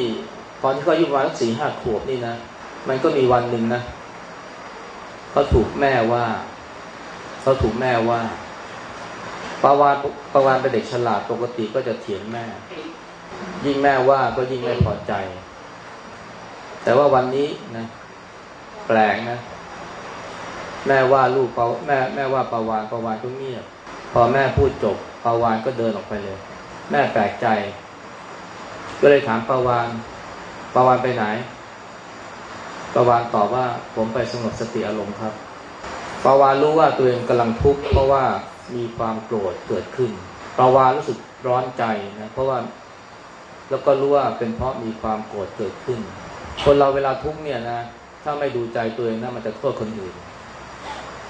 ตอนที่เขาอายุประมาณสี่ห้าขวบนี่นะ มันก็มีวันหนึ่งนะเขาถูกแม่ว่า เขาถูกแม่ว่าปาวานปาวานเป็นเด็กฉลาดปกติก็จะเถียงแม่ ยิ่งแม่ว่าก็ยิ่งไม่พอใจ แต่ว่าวันนี้นะ แปลกนะแม่ว่าลูกเปาแม่แม่ว่าปาวานปาวานก็เงียบพอแม่พูดจบปาวานก็เดินออกไปเลย แม่แปลกใจ ก็เลยถามปาวานปาวานไปไหนปาวานตอบว่าผมไปสงบสติอารมณ์ครับ ปาวารู้ว่าตัวเองกำลังทุกข์เพราะว่ามีความโกรธเกิดขึ้นปาวารู้สึกร้อนใจนะเพราะว่าแล้วก็รู้ว่าเป็นเพราะมีความโกรธเกิดขึ้น คนเราเวลาทุกข์เนี่ยนะถ้าไม่ดูใจตัวเองนะมันจะโทษคนอื่น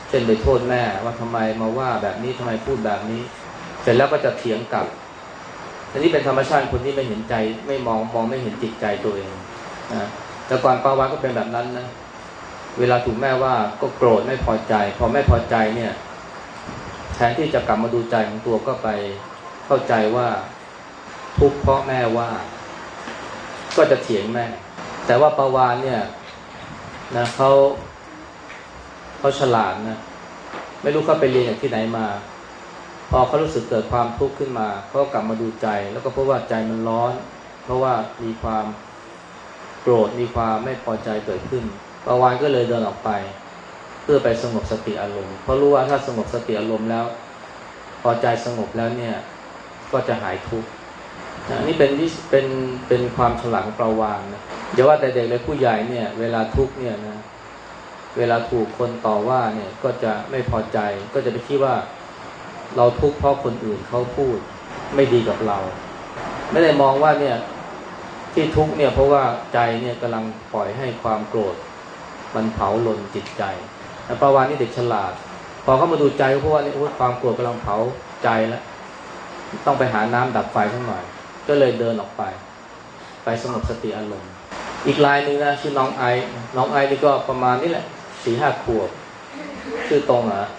เช่นไปโทษแม่ว่าทำไมมาว่าแบบนี้ทำไมพูดแบบนี้ เสร็จแล้วก็จะเถียงกลับอันนี้เป็นธรรมชาติคนที่ไม่เห็นใจ ไม่มองมองไม่เห็นจิตใจตัวเองนะแต่ก่อนปาวาก็เป็นแบบนั้นนะ เวลาถูกแม่ว่าก็โกรธไม่พอใจ พอไม่พอใจเนี่ย แทนที่จะกลับมาดูใจของตัวก็ไปเข้าใจว่า ทุกข์เพราะแม่ว่า ก็จะเถียงแม่ แต่ว่าปาวานเนี่ยนะเขาเขาฉลาดนะไม่รู้เขาไปเรียนจากที่ไหนมา พอเขารู้สึกเกิดความทุกข์ขึ้นมาเขากลับมาดูใจ แล้วก็พบว่าใจมันร้อน เพราะว่ามีความโกรธมีความไม่พอใจเกิดขึ้น ปาวานก็เลยเดินออกไป เพื่อไปสงบสติอารมณ์เพราะรู้ว่าถ้าสงบสติอารมณ์แล้ว พอใจสงบแล้วเนี่ยก็จะหายทุกข์อันนี้เป็นเป็นเป็นความฉลาดของปวานนะอย่าว่าแต่เด็กเลยผู้ใหญ่เนี่ยเวลาทุกข์เนี่ยนะเวลาถูกคนต่อว่าเนี่ยก็จะไม่พอใจก็จะไปคิดว่า เราทุกข์เพราะคนอื่นเขาพูดไม่ดีกับเรา ไม่ได้มองว่าเนี่ยที่ทุกข์เนี่ยเพราะว่าใจเนี่ยกำลังปล่อยให้ความโกรธ มันเผาลนจิตใจแต่ประวานนี่เด็กฉลาด พอเขามาดูใจเพราะว่านี่ความโกรธกำลังเผาใจแล้ว ต้องไปหาน้ำดับไฟทั้งหน่อย ก็เลยเดินออกไป ไปสงบสติอารมณ์ อีกลายหนึ่งนะชื่อน้องไอน้องไอนี่ก็ประมาณนี้แหละสี่ห้าขวบ ชื่อตรงอะ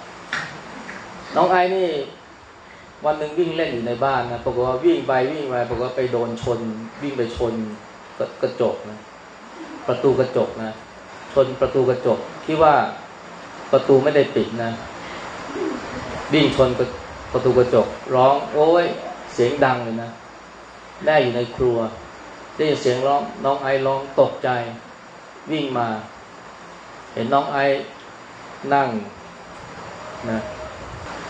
น้องไอนี่วันหนึ่งวิ่งเล่นอยู่ในบ้านนะปรากฏว่าวิ่งไปวิ่งไปปรากฏว่าไปโดนชน วิ่งไปชนกระจกนะ ประตูกระจกนะ ชนประตูกระจกที่ว่าประตูไม่ได้ปิดนะวิ่งชนประตูกระจก ร้องโอ้ยเสียงดังเลยนะแม่อยู่ในครัว ได้ยินเสียงร้องน้องไอร้องตกใจ วิ่งมา เห็นน้องไอนั่งนะ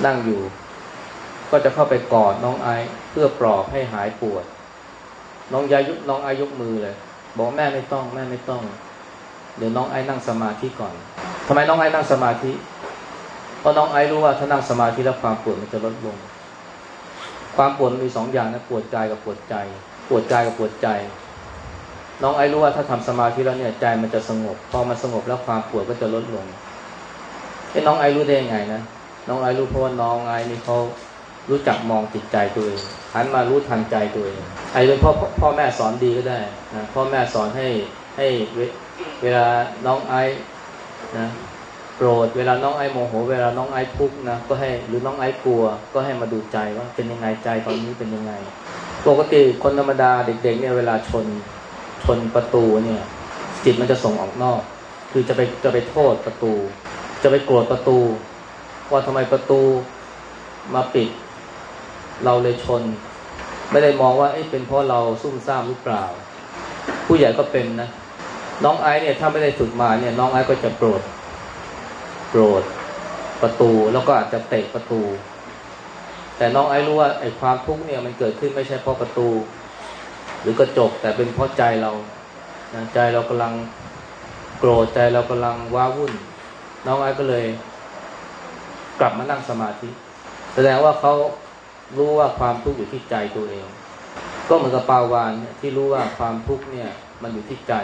นั่งอยู่ ก็จะเข้าไปกอดน้องไอเพื่อปลอบให้หายปวด น้องยายุน้องไอยกมือเลย บอกแม่ไม่ต้อง แม่ไม่ต้อง เดี๋ยวน้องไอ้นั่งสมาธิก่อนทำไมน้องไอ้นั่งสมาธิ เพราะน้องไอรู้ว่าถ้านั่งสมาธิแล้วความปวดมันจะลดลง ความปวดมีสองอย่างนะปวดกายกับปวดใจ ปวดกายกับปวดใจ น้องไอรู้ว่าถ้าทำสมาธิแล้วเนี่ยใจมันจะสงบ พอมันสงบแล้วความปวดก็จะลดลงไอ้น้องไอรู้ได้ยังไงนะ น้องไอรู้เพราะว่าน้องไอนี่เขารู้จักมองจิตใจตัวเองหันมารู้ทันใจตัวเองไอ้เป็นพ่อพ่อแม่สอนดีก็ได้นะพ่อแม่สอนให้ให้ เวลาน้องไอ้นะโกรธเวลาน้องไอ้โมโห เวลาน้องไอ้ทุกข์นะก็ให้หรือน้องไอ้กลัว ก็ให้มาดูใจว่าเป็นยังไงใจตอนนี้เป็นยังไง ปกติคนธรรมดาเด็กๆเนี่ยเวลาชนชนประตูเนี่ย จิตมันจะส่งออกนอก คือจะไปจะไปโทษประตู จะไปโกรธประตู ว่าทำไมประตูมาปิด เราเลยชน ไม่ได้มองว่าเป็นเพราะเราซุ่มซ่ามหรือเปล่า ผู้ใหญ่ก็เป็นนะ น้องไอซ์เนี่ยถ้าไม่ได้ฝึกมาเนี่ย น้องไอซ์ก็จะโกรธโกรธประตูแล้วก็อาจจะเตะประตู แต่น้องไอซ์รู้ว่าไอ้ความทุกข์เนี่ยมันเกิดขึ้นไม่ใช่เพราะประตู หรือกระจกแต่เป็นเพราะใจเราใจเรากำลังโกรธใจเรากำลังว้าวุ่น น้องไอซ์ก็เลย กลับมานั่งสมาธิ แสดงว่าเขารู้ว่าความทุกข์อยู่ที่ใจตัวเอง ก็เหมือนกับปาวานที่รู้ว่าความทุกข์เนี่ย มันอยู่ที่ใจ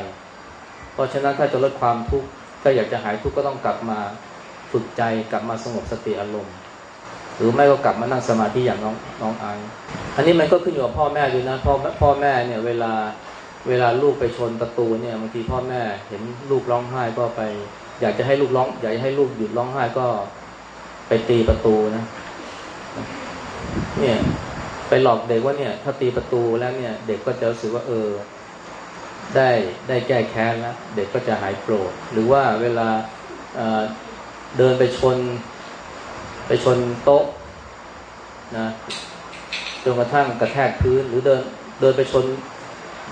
เพราะฉะนั้นถ้าจะลดความทุกข์ถ้าอยากจะหายทุกข์ก็ต้องกลับมาฝึกใจกลับมาสงบสติอารมณ์ หรือไม่ก็กลับมานั่งสมาธิอย่างน้องน้องไออันนี้มันก็ขึ้นอยู่กับพ่อแม่ด้วยนะพ่อพ่อแม่เนี่ยเวลาเวลาลูกไปชนประตูเนี่ยบางทีพ่อแม่เห็นลูกร้องไห้ก็ไป อยากจะให้ลูกร้อง อยากให้ลูกหยุดร้องไห้ก็ไปตีประตูนะ เนี่ย ไปหลอกเด็กว่าเนี่ย ถ้าตีประตูแล้วเนี่ย เด็กก็จะรู้สึกว่าเออ ได้ได้แก้แค้นแล้วเด็กก็จะหายโกรธหรือว่าเวลาเดินไปชน ไปชนโต๊ะนะจนกระทั่งกระแทกพื้น หรือเดินเดินไปชน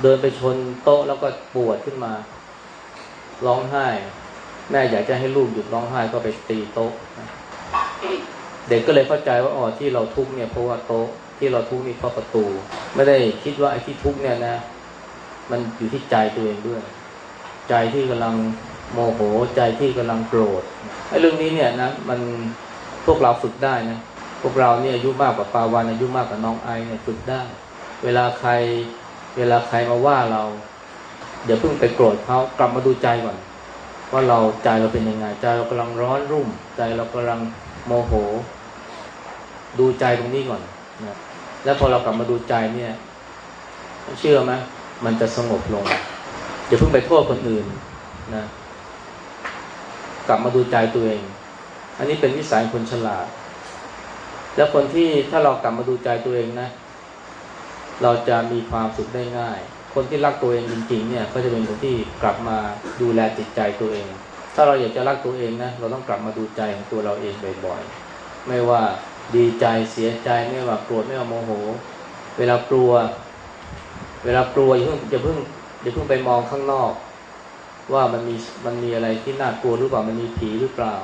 เดินไปชนโต๊ะแล้วก็ปวดขึ้นมา ร้องไห้ แม่อยากจะให้ลูกหยุดร้องไห้ก็ไปตีโต๊ะเด็กก็เลยเข้าใจว่าอ๋อที่เราทุกเนี่ยเพราะว่าโต๊ะที่เราทุกนี่เพราะประตู ไม่ได้คิดว่าไอ้ที่ทุกเนี่ยนะ มันอยู่ที่ใจตัวเองด้วย ใจที่กำลังโมโหใจที่กำลังโกรธไอ้เรื่องนี้เนี่ยนะมันพวกเราฝึกได้นะพวกเราเนี่ยอายุมากกว่าปาวันอายุมากกว่าน้องไอเนี่ยฝึกได้ เวลาใคร เวลาใครมาว่าเราเดี๋ยวเพิ่งไปโกรธเขากลับมาดูใจก่อนว่าเราใจเราเป็นยังไงใจเรากำลังร้อนรุ่ม ใจเรากำลังโมโห ดูใจตรงนี้ก่อนนะแล้วพอเรากลับมาดูใจเนี่ย เชื่อไหม มันจะสงบลงอย่าเพิ่งไปโทษคนอื่นนะกลับมาดูใจตัวเอง อันนี้เป็นวิสัยคนฉลาด แล้วคนที่ถ้าเรากลับมาดูใจตัวเองนะ เราจะมีความสุขได้ง่าย คนที่รักตัวเองจริงๆเนี่ย ก็จะเป็นคนที่กลับมาดูแลจิตใจตัวเอง ถ้าเราอยากจะรักตัวเองนะเราต้องกลับมาดูใจของตัวเราเองบ่อยๆ ไม่ว่าดีใจเสียใจไม่ว่าโกรธไม่ว่าโมโห เวลากลัว วลากลัวอย่าเพิ่งอย่าเพิ่งอย่าเพิ่งไปมองข้างนอก ว่ามันมีมันมีอะไรที่น่ากลัวหรือเปล่ามันมีผีหรือเปล่า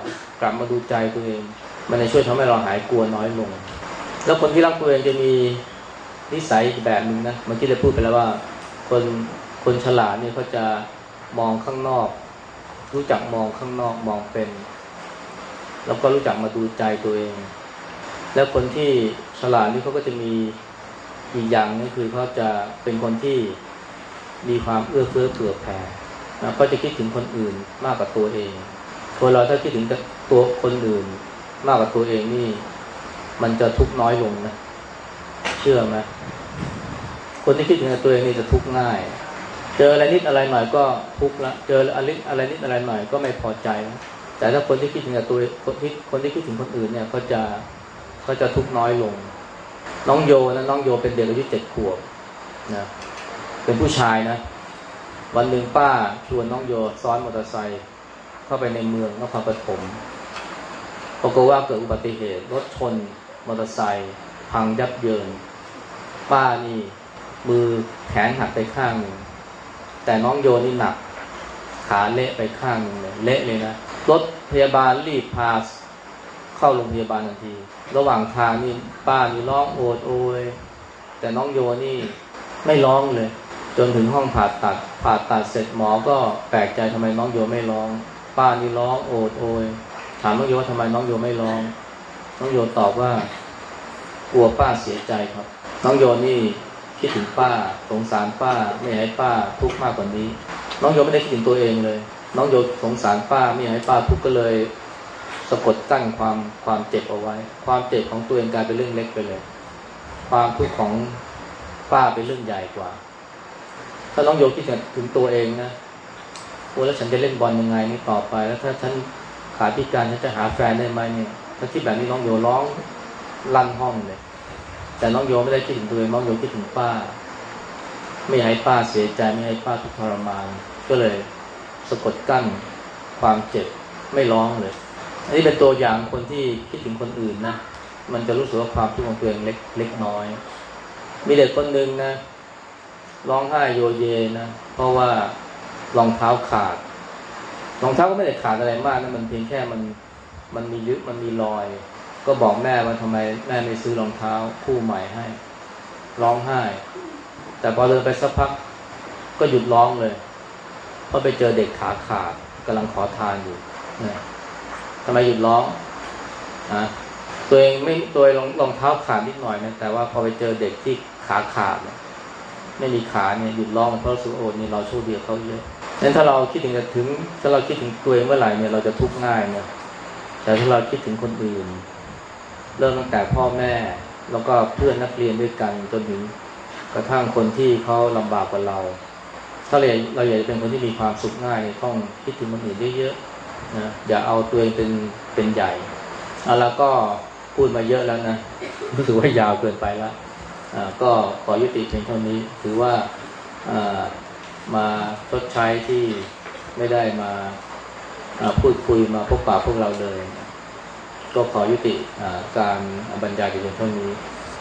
กลับมาดูใจตัวเอง มันจะช่วยทำให้เราหายกลัวน้อยลง แล้วคนที่รักตัวเองจะมีนิสัยอีกแบบหนึ่งนะเมื่อกี้ได้พูดไปแล้วว่า คนคนฉลาดเนี่ยเขาจะมองข้างนอก รู้จักมองข้างนอกมองเป็น แล้วก็รู้จักมาดูใจตัวเอง แล้วคนที่ฉลาดนี่เขาก็จะมี อีกอย่างนึงคือเขาจะเป็นคนที่มีความเอื้อเฟื้อเผื่อแผ่ก็จะคิดถึงคนอื่นมากกว่าตัวเองคนเราถ้าคิดถึงตัวคนอื่น มากกว่าตัวเองนี่ มันจะทุกข์น้อยลงนะ เชื่อไหมคนที่คิดถึงตัวเองนี่จะทุกข์ง่าย เจออะไรนิดอะไรหน่อยก็ทุกข์ละ เจออะไรอะไรนิดอะไรหน่อยก็ไม่พอใจ แต่ถ้าคนที่คิดถึงตัวคนที่คนที่คิดถึงคนอื่นเนี่ยเขาจะเขาจะทุกข์น้อยลง น้องโยนะน้องโยเป็นเด็กอายุเจ็ดขวบนะเป็นผู้ชายนะ วันหนึ่งป้าชวนน้องโยซ้อนมอเตอร์ไซค์เข้าไปในเมืองนครปฐมปรากฏว่าเกิดอุบัติเหตุรถชนมอเตอร์ไซค์พังยับเยิน ป้านี่มือแขนหักไปข้างหนึ่งแต่น้องโยนี่หนัก ขาเละไปข้างหนึ่งเลยเละเลยนะรถพยาบาลรีบพา เข้าโรงพยาบาลทันที ระหว่างทางนี่ป้านี่ร้องโอดโอยแต่น้องโยนี่ไม่ร้องเลย จนถึงห้องผ่าตัด ผ่าตัดเสร็จหมอก็แปลกใจทำไมน้องโยไม่ร้อง ป้านี่ร้องโอดโอยถามน้องโยว่าทำไมน้องโยไม่ร้อง น้องโยตอบว่ากลัวป้าเสียใจครับ น้องโยนี่คิดถึงป้าสงสารป้า ไม่ให้ป้าทุกข์มากกว่านี้ น้องโยไม่ได้คิดถึงตัวเองเลย น้องโยสงสารป้าไม่ให้ป้าทุกข์ก็เลย สะกดตั้งความความเจ็บเอาไว้ ความเจ็บของตัวเองกลายเป็นเรื่องเล็กไปเลย ความทุกข์ของป้าเป็นเรื่องใหญ่กว่า ถ้าน้องโยคิดถึงตัวเองนะโอ้แล้วฉันจะเล่นบอลยังไงนี่ต่อไป แล้วถ้าฉันขาพิการฉันจะหาแฟนได้ไหมเนี่ย ถ้าคิดแบบนี้น้องโยร้องลั่นห้องเลย แต่น้องโยไม่ได้คิดถึงตัวเองน้องโยคิดถึงป้า ไม่ให้ป้าเสียใจไม่ให้ป้าทุกข์ทรมาน ก็เลยสะกดกั้นความเจ็บไม่ร้องเลย อันนี้เป็นตัวอย่างคนที่คิดถึงคนอื่นนะ มันจะรู้สึกว่าความทุกข์ของตัวเองเล็กเล็กน้อย มีเด็กคนหนึ่งนะ ร้องไห้โยเยนะ เพราะว่ารองเท้าขาด รองเท้าก็ไม่ได้ขาดอะไรมากนะ มันเพียงแค่มัน มันมียึดมันมีรอย ก็บอกแม่ว่าทำไมแม่ไม่ซื้อรองเท้าคู่ใหม่ให้ ร้องไห้ แต่พอเดินไปสักพักก็หยุดร้องเลย เพราะไปเจอเด็กขาขาดกำลังขอทานอยู่นะ ทำไมหยุดร้องอะตัวเองไม่ตัวรองรองเท้าขาดนิดหน่อยนะแต่ว่าพอไปเจอเด็กที่ขาขาดเนี่ยไม่มีขาเนี่ยหยุดร้องเพราะสุโอนี่เราโชคดีเขาเยอะงั้นถ้าเราคิดถึงถึงถ้าเราคิดถึงตัวเองเมื่อไหร่เนี่ยเราจะทุกข์ง่ายเนี่ยแต่ถ้าเราคิดถึงคนอื่น เริ่มตั้งแต่พ่อแม่แล้วก็เพื่อนนักเรียนด้วยกันจนถึงกระทั่งคนที่เขาลำบากกว่าเรา ถ้าเราเราอยากจะเป็นคนที่มีความสุขง่ายต้องคิดถึงคนอื่นเยอะๆ นะอย่าเอาตัวเองเป็นเป็นใหญ่เอาแล้วก็พูดมาเยอะแล้วนะรู้สึกว่ายาวเกินไปแล้วก็ขอยุติเพียงเท่านี้ ถือว่ามาชดใช้ที่ไม่ได้มาพูดคุยมาพบปะพวกเราเลย ก็ขอยุติอ่าการบรรยายเพียงเท่านี้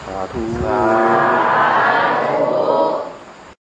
สาธุสาธุ